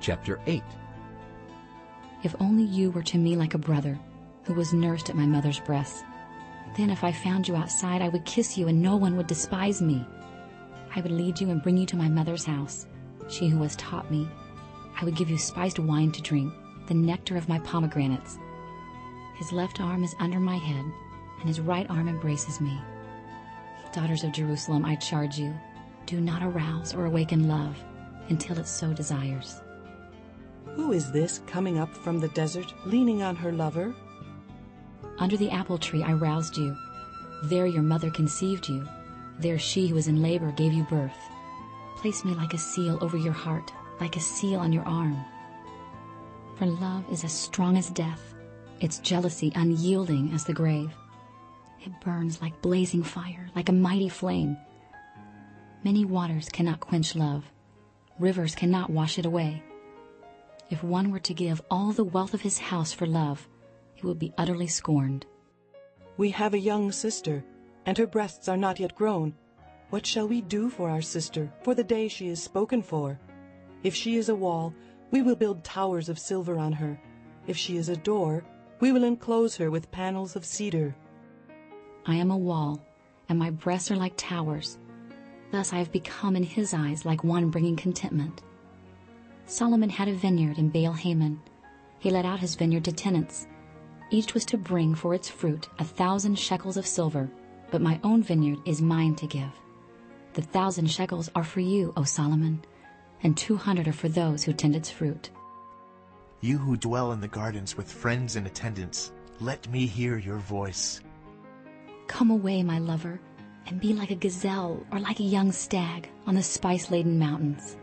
chapter 8. If only you were to me like a brother who was nursed at my mother's breast. Then if I found you outside, I would kiss you and no one would despise me. I would lead you and bring you to my mother's house, she who has taught me. I would give you spiced wine to drink, the nectar of my pomegranates. His left arm is under my head, and his right arm embraces me. Daughters of Jerusalem, I charge you, do not arouse or awaken love until it so desires. Who is this coming up from the desert, leaning on her lover? Under the apple tree I roused you. There your mother conceived you. There she who was in labor gave you birth. Place me like a seal over your heart, like a seal on your arm. For love is as strong as death, its jealousy unyielding as the grave. It burns like blazing fire, like a mighty flame. Many waters cannot quench love. Rivers cannot wash it away. If one were to give all the wealth of his house for love, it would be utterly scorned. We have a young sister, and her breasts are not yet grown. What shall we do for our sister, for the day she is spoken for? If she is a wall, we will build towers of silver on her. If she is a door, we will enclose her with panels of cedar. I am a wall, and my breasts are like towers. Thus I have become in his eyes like one bringing contentment. Solomon had a vineyard in Baal Hamon. He let out his vineyard to tenants. Each was to bring for its fruit a thousand shekels of silver, but my own vineyard is mine to give. The thousand shekels are for you, O Solomon, and two hundred are for those who tend its fruit. You who dwell in the gardens with friends and attendants, let me hear your voice. Come away, my lover, and be like a gazelle or like a young stag on the spice-laden mountains.